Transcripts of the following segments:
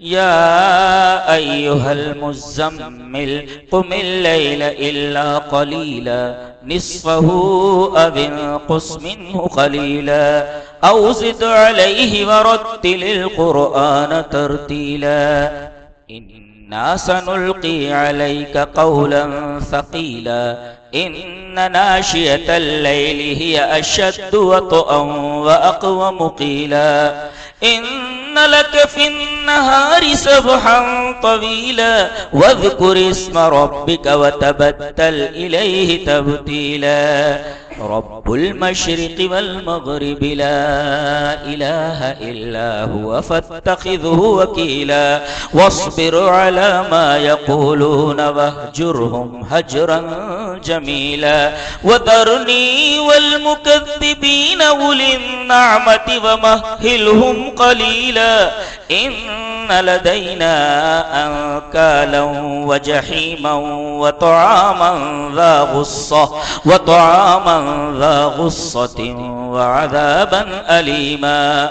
يا أيها المزمل قم الليل إلا قليلا نصفه أو انقص منه قليلا أو زد عليه ورتل القرآن ترتيلا إنا سنلقي عليك قولا ثقيلا إن ناشية الليل هي أشد وطئا وأقوم قيلا إن لك في النهار سبحا طويلا واذكر اسم ربك وتبتل إليه تبتيلا رب المشرق والمغرب لا إله إلا هو فاتخذه وكيلا واصبر على ما يقولون واهجرهم هجرا جميلا وذرني والمكذبين أولي النعمة ومهلهم قليلا إن لدينا أن أنكالا وجحيما وطعاما ذا غصة وطعاما ذا غصة وعذابا أليما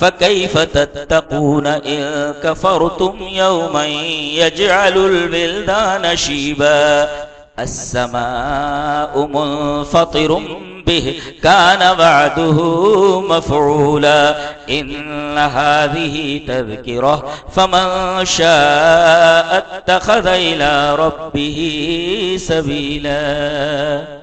فكيف تتقون إن كفرتم يوما يجعل البلدان شيبا السماء منفطر به كان بعده مفعولا إن هذه تذكرة فمن شاء اتخذ إلى ربه سبيلا